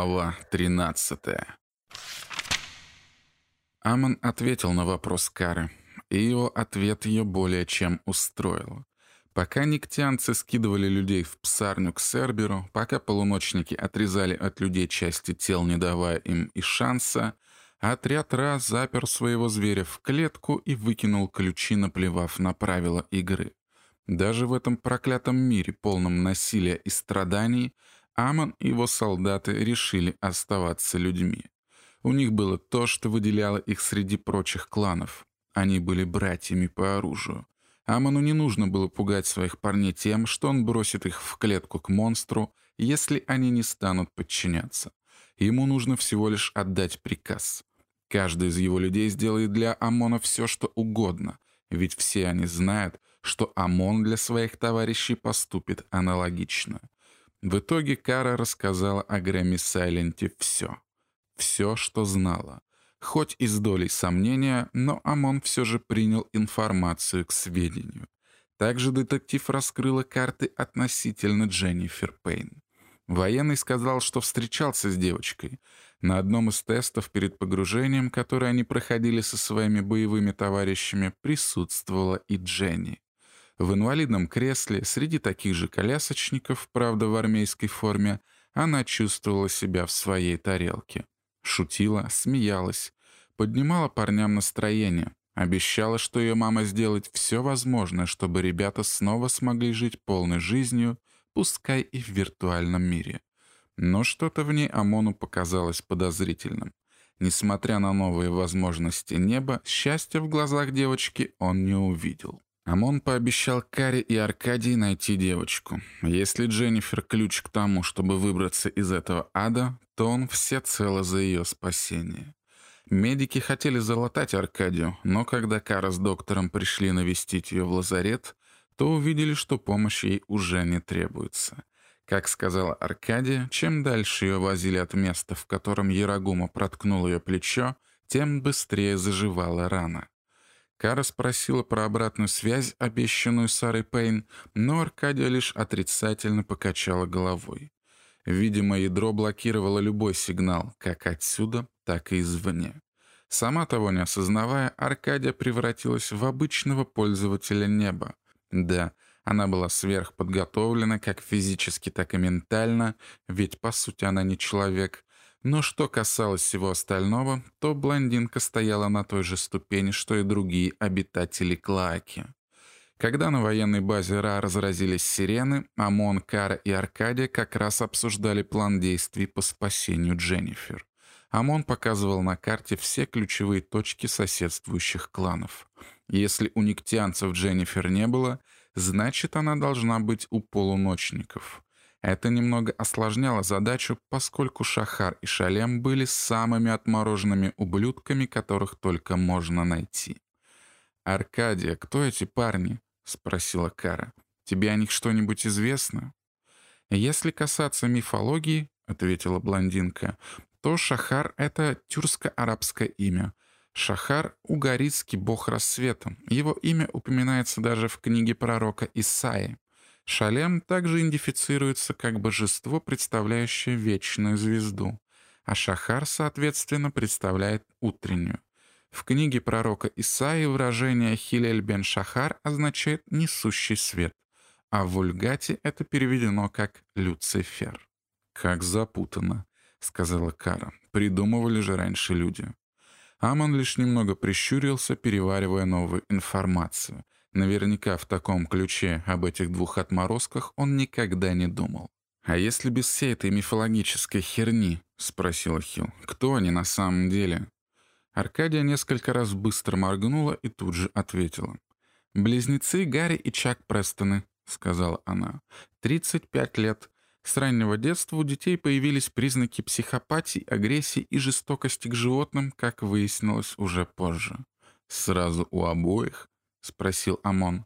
Глава 13 Амон ответил на вопрос Кары, и его ответ ее более чем устроил. Пока никтянцы скидывали людей в псарню к Серберу, пока полуночники отрезали от людей части тел, не давая им и шанса, отряд Ра запер своего зверя в клетку и выкинул ключи, наплевав на правила игры. Даже в этом проклятом мире, полном насилия и страданий, Амон и его солдаты решили оставаться людьми. У них было то, что выделяло их среди прочих кланов. Они были братьями по оружию. Амону не нужно было пугать своих парней тем, что он бросит их в клетку к монстру, если они не станут подчиняться. Ему нужно всего лишь отдать приказ. Каждый из его людей сделает для Амона все, что угодно, ведь все они знают, что Амон для своих товарищей поступит аналогично. В итоге Кара рассказала о Грэмми Сайленте все. Все, что знала. Хоть и с долей сомнения, но Амон все же принял информацию к сведению. Также детектив раскрыла карты относительно Дженнифер Пейн. Военный сказал, что встречался с девочкой. На одном из тестов перед погружением, который они проходили со своими боевыми товарищами, присутствовала и Дженни. В инвалидном кресле, среди таких же колясочников, правда в армейской форме, она чувствовала себя в своей тарелке. Шутила, смеялась, поднимала парням настроение, обещала, что ее мама сделает все возможное, чтобы ребята снова смогли жить полной жизнью, пускай и в виртуальном мире. Но что-то в ней Амону показалось подозрительным. Несмотря на новые возможности неба, счастья в глазах девочки он не увидел. Амон пообещал Каре и Аркадии найти девочку. Если Дженнифер ключ к тому, чтобы выбраться из этого ада, то он всецело за ее спасение. Медики хотели залатать Аркадию, но когда Кара с доктором пришли навестить ее в лазарет, то увидели, что помощь ей уже не требуется. Как сказала Аркадия, чем дальше ее возили от места, в котором Ярагума проткнул ее плечо, тем быстрее заживала рана. Кара спросила про обратную связь, обещанную Сарой Пейн, но Аркадия лишь отрицательно покачала головой. Видимо, ядро блокировало любой сигнал, как отсюда, так и извне. Сама того не осознавая, Аркадия превратилась в обычного пользователя неба. Да, она была сверхподготовлена как физически, так и ментально, ведь по сути она не человек, но что касалось всего остального, то блондинка стояла на той же ступени, что и другие обитатели Клаки. Когда на военной базе Ра разразились сирены, Амон, Кара и Аркадия как раз обсуждали план действий по спасению Дженнифер. Амон показывал на карте все ключевые точки соседствующих кланов. Если у никтианцев Дженнифер не было, значит, она должна быть у полуночников. Это немного осложняло задачу, поскольку Шахар и Шалем были самыми отмороженными ублюдками, которых только можно найти. «Аркадия, кто эти парни?» — спросила Кара. «Тебе о них что-нибудь известно?» «Если касаться мифологии», — ответила блондинка, то Шахар — это тюркско-арабское имя. Шахар — угаритский бог рассвета. Его имя упоминается даже в книге пророка Исаи. Шалем также идентифицируется как божество, представляющее вечную звезду, а Шахар, соответственно, представляет утреннюю. В книге пророка Исаи выражение «Хилель бен Шахар» означает «несущий свет», а в вульгате это переведено как «Люцифер». «Как запутанно», — сказала Кара. «Придумывали же раньше люди». Амон лишь немного прищурился, переваривая новую информацию — Наверняка в таком ключе об этих двух отморозках он никогда не думал. «А если без всей этой мифологической херни?» — спросила Хилл. «Кто они на самом деле?» Аркадия несколько раз быстро моргнула и тут же ответила. «Близнецы Гарри и Чак Престоны», — сказала она. «Тридцать пять лет. С раннего детства у детей появились признаки психопатии, агрессии и жестокости к животным, как выяснилось уже позже. Сразу у обоих — спросил Амон.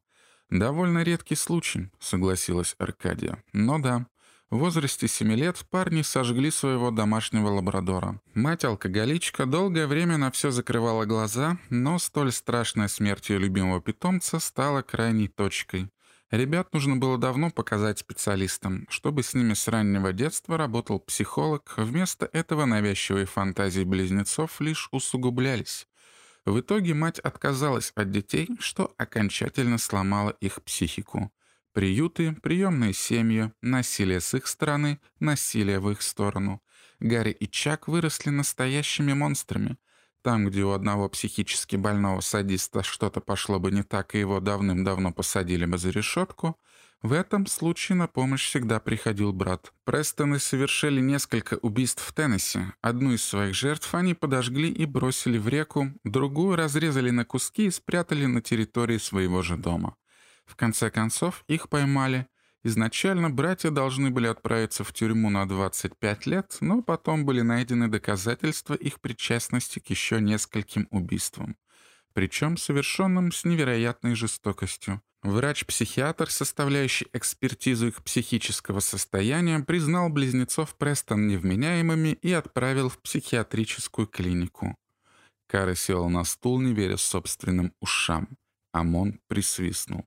«Довольно редкий случай», — согласилась Аркадия. «Но да, в возрасте семи лет парни сожгли своего домашнего лабрадора. Мать-алкоголичка долгое время на все закрывала глаза, но столь страшная смерть ее любимого питомца стала крайней точкой. Ребят нужно было давно показать специалистам, чтобы с ними с раннего детства работал психолог, вместо этого навязчивые фантазии близнецов лишь усугублялись. В итоге мать отказалась от детей, что окончательно сломало их психику. Приюты, приемные семьи, насилие с их стороны, насилие в их сторону. Гарри и Чак выросли настоящими монстрами. Там, где у одного психически больного садиста что-то пошло бы не так, и его давным-давно посадили бы за решетку, в этом случае на помощь всегда приходил брат. Престоны совершили несколько убийств в Теннесси. Одну из своих жертв они подожгли и бросили в реку, другую разрезали на куски и спрятали на территории своего же дома. В конце концов, их поймали, Изначально братья должны были отправиться в тюрьму на 25 лет, но потом были найдены доказательства их причастности к еще нескольким убийствам, причем совершенным с невероятной жестокостью. Врач-психиатр, составляющий экспертизу их психического состояния, признал близнецов Престон невменяемыми и отправил в психиатрическую клинику. Кара села на стул, не веря собственным ушам. Амон присвистнул.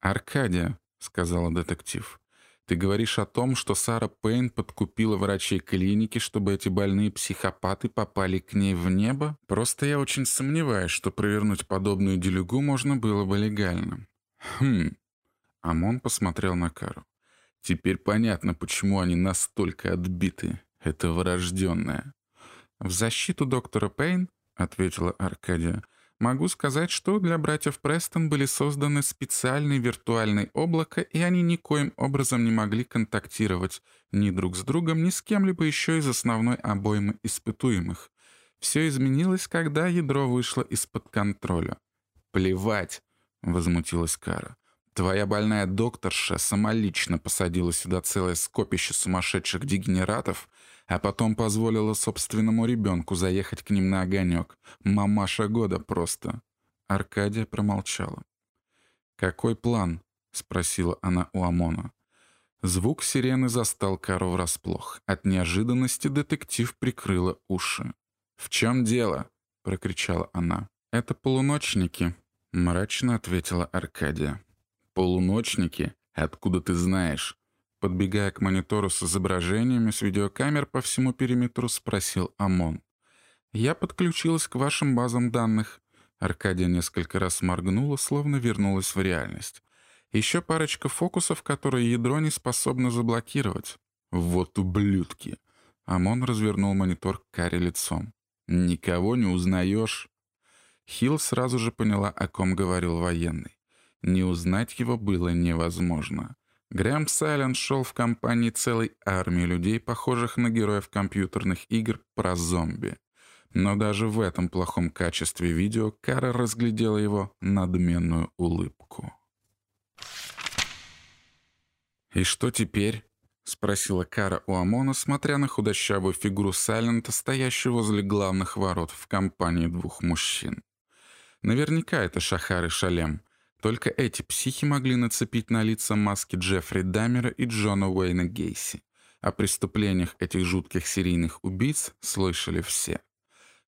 «Аркадия», — сказала детектив. «Ты говоришь о том, что Сара Пейн подкупила врачей клиники, чтобы эти больные психопаты попали к ней в небо? Просто я очень сомневаюсь, что провернуть подобную делюгу можно было бы легально». «Хм...» Амон посмотрел на Кару. «Теперь понятно, почему они настолько отбиты. Это врожденное». «В защиту доктора Пейн», — ответила Аркадия, — Могу сказать, что для братьев Престон были созданы специальные виртуальные облака, и они никоим образом не могли контактировать ни друг с другом, ни с кем-либо еще из основной обоймы испытуемых. Все изменилось, когда ядро вышло из-под контроля. «Плевать!» — возмутилась Кара. «Твоя больная докторша самолично посадила сюда целое скопище сумасшедших дегенератов, а потом позволила собственному ребенку заехать к ним на огонек. Мамаша года просто. Аркадия промолчала. «Какой план?» — спросила она у Амона. Звук сирены застал Кару врасплох. От неожиданности детектив прикрыла уши. «В чем дело?» — прокричала она. «Это полуночники», — мрачно ответила Аркадия. «Полуночники? Откуда ты знаешь?» Подбегая к монитору с изображениями с видеокамер по всему периметру, спросил ОМОН. «Я подключилась к вашим базам данных». Аркадия несколько раз моргнула, словно вернулась в реальность. Еще парочка фокусов, которые ядро не способно заблокировать. «Вот ублюдки!» ОМОН развернул монитор к Каре лицом. «Никого не узнаешь?» Хилл сразу же поняла, о ком говорил военный. Не узнать его было невозможно. Грэм Сайленд шел в компании целой армии людей, похожих на героев компьютерных игр про зомби. Но даже в этом плохом качестве видео Кара разглядела его надменную улыбку. «И что теперь?» — спросила Кара у Амона, смотря на худощавую фигуру Сайлента, стоящую возле главных ворот в компании двух мужчин. Наверняка это Шахар и Шалем. Только эти психи могли нацепить на лица маски Джеффри Даммера и Джона Уэйна Гейси. О преступлениях этих жутких серийных убийц слышали все.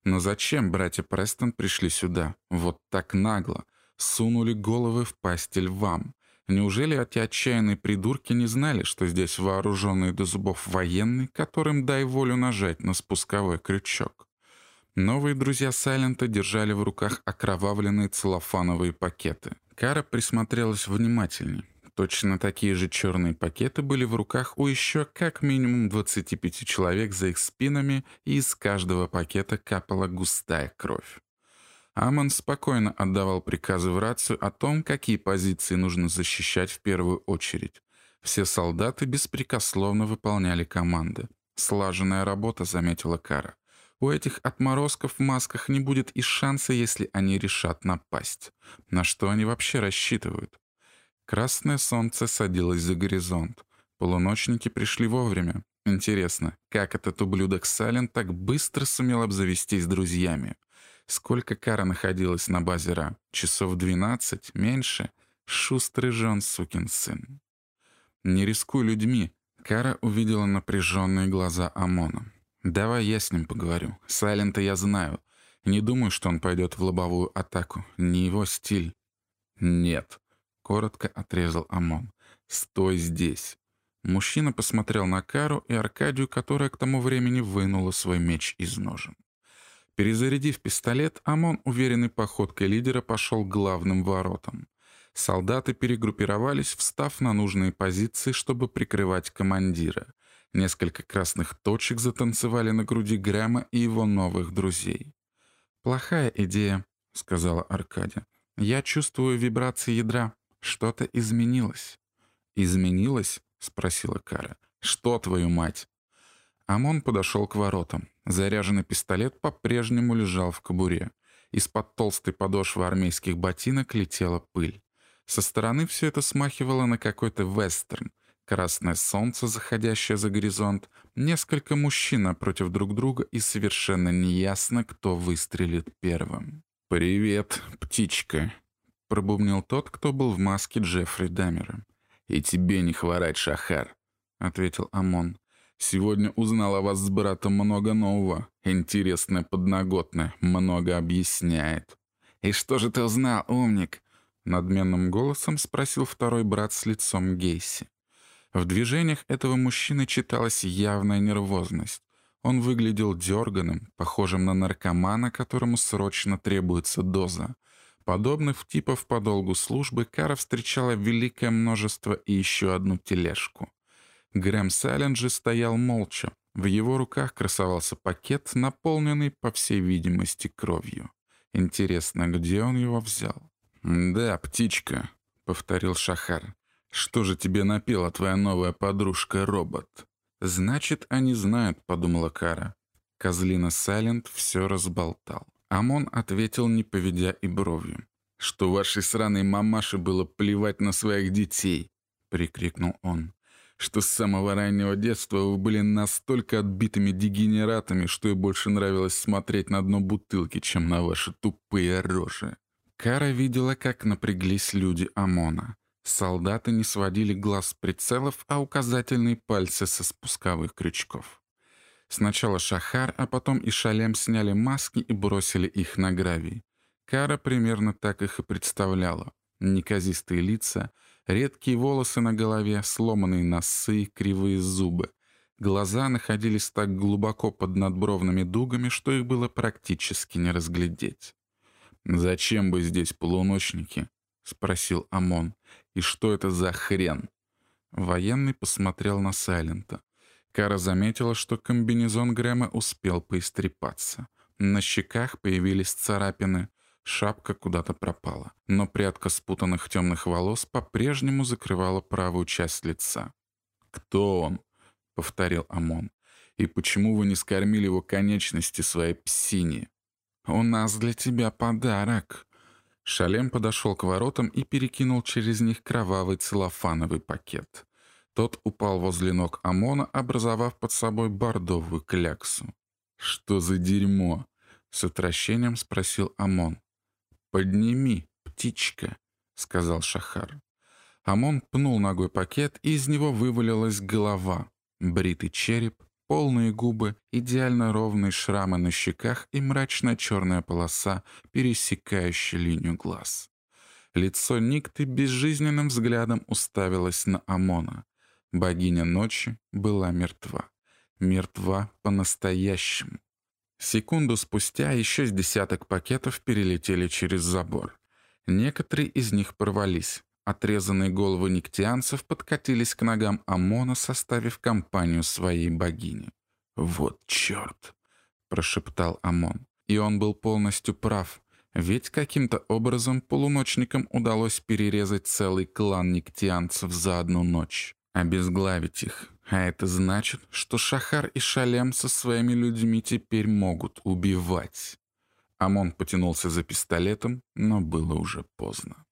Но зачем братья Престон пришли сюда? Вот так нагло. Сунули головы в пасти львам. Неужели эти отчаянные придурки не знали, что здесь вооруженный до зубов военный, которым дай волю нажать на спусковой крючок? Новые друзья Сайлента держали в руках окровавленные целлофановые пакеты. Кара присмотрелась внимательней. Точно такие же черные пакеты были в руках у еще как минимум 25 человек за их спинами, и из каждого пакета капала густая кровь. Амон спокойно отдавал приказы в рацию о том, какие позиции нужно защищать в первую очередь. Все солдаты беспрекословно выполняли команды. Слаженная работа, заметила Кара. У этих отморозков в масках не будет и шанса, если они решат напасть. На что они вообще рассчитывают? Красное солнце садилось за горизонт. Полуночники пришли вовремя. Интересно, как этот ублюдок Сален так быстро сумел обзавестись друзьями? Сколько Кара находилась на базе Ра? Часов двенадцать? Меньше? Шустрый же он, сукин сын. Не рискуй людьми. Кара увидела напряженные глаза Амона. «Давай я с ним поговорю. Сайлента я знаю. Не думаю, что он пойдет в лобовую атаку. Не его стиль». «Нет», — коротко отрезал Амон. «Стой здесь!» Мужчина посмотрел на Кару и Аркадию, которая к тому времени вынула свой меч из ножен. Перезарядив пистолет, Амон уверенной походкой лидера пошел к главным воротам. Солдаты перегруппировались, встав на нужные позиции, чтобы прикрывать командира. Несколько красных точек затанцевали на груди Грэма и его новых друзей. «Плохая идея», — сказала Аркадия. «Я чувствую вибрации ядра. Что-то изменилось». «Изменилось?» — спросила Кара. «Что, твою мать?» Амон подошел к воротам. Заряженный пистолет по-прежнему лежал в кобуре. Из-под толстой подошвы армейских ботинок летела пыль. Со стороны все это смахивало на какой-то вестерн. Красное солнце, заходящее за горизонт, несколько мужчин напротив друг друга, и совершенно неясно, кто выстрелит первым. «Привет, птичка», — пробубнил тот, кто был в маске Джеффри Дамера. «И тебе не хворать, Шахар», — ответил Амон. «Сегодня узнал о вас с братом много нового. Интересное подноготное, много объясняет». «И что же ты узнал, умник?» Надменным голосом спросил второй брат с лицом Гейси. В движениях этого мужчины читалась явная нервозность. Он выглядел дерганым, похожим на наркомана, которому срочно требуется доза. Подобных типов по долгу службы Кара встречала великое множество и еще одну тележку. Грэм Сайленджи стоял молча. В его руках красовался пакет, наполненный, по всей видимости, кровью. Интересно, где он его взял? «Да, птичка», — повторил Шахар. «Что же тебе напела твоя новая подружка-робот?» «Значит, они знают», — подумала Кара. Козлина Сайлент все разболтал. Амон ответил, не поведя и бровью. «Что вашей сраной мамаше было плевать на своих детей!» — прикрикнул он. «Что с самого раннего детства вы были настолько отбитыми дегенератами, что ей больше нравилось смотреть на дно бутылки, чем на ваши тупые рожи!» Кара видела, как напряглись люди ОМОНа. Солдаты не сводили глаз прицелов, а указательные пальцы со спусковых крючков. Сначала Шахар, а потом и Шалем сняли маски и бросили их на гравий. Кара примерно так их и представляла. Неказистые лица, редкие волосы на голове, сломанные носы, кривые зубы. Глаза находились так глубоко под надбровными дугами, что их было практически не разглядеть. «Зачем бы здесь полуночники?» — спросил Амон. «И что это за хрен?» Военный посмотрел на Сайлента. Кара заметила, что комбинезон Грэма успел поистрепаться. На щеках появились царапины, шапка куда-то пропала, но прядка спутанных темных волос по-прежнему закрывала правую часть лица. «Кто он?» — повторил Амон. «И почему вы не скормили его конечности своей псине?» «У нас для тебя подарок». Шалем подошел к воротам и перекинул через них кровавый целлофановый пакет. Тот упал возле ног Амона, образовав под собой бордовую кляксу. «Что за дерьмо?» — с отвращением спросил Амон. «Подними, птичка», — сказал Шахар. Амон пнул ногой пакет, и из него вывалилась голова, бритый череп, Полные губы, идеально ровные шрамы на щеках и мрачная черная полоса, пересекающая линию глаз. Лицо Никты безжизненным взглядом уставилось на Амона. Богиня ночи была мертва. Мертва по-настоящему. Секунду спустя еще с десяток пакетов перелетели через забор. Некоторые из них порвались. Отрезанные головы никтианцев подкатились к ногам Амона, составив компанию своей богини. «Вот черт!» — прошептал Амон. И он был полностью прав, ведь каким-то образом полуночникам удалось перерезать целый клан никтианцев за одну ночь, обезглавить их. А это значит, что Шахар и Шалем со своими людьми теперь могут убивать. Амон потянулся за пистолетом, но было уже поздно.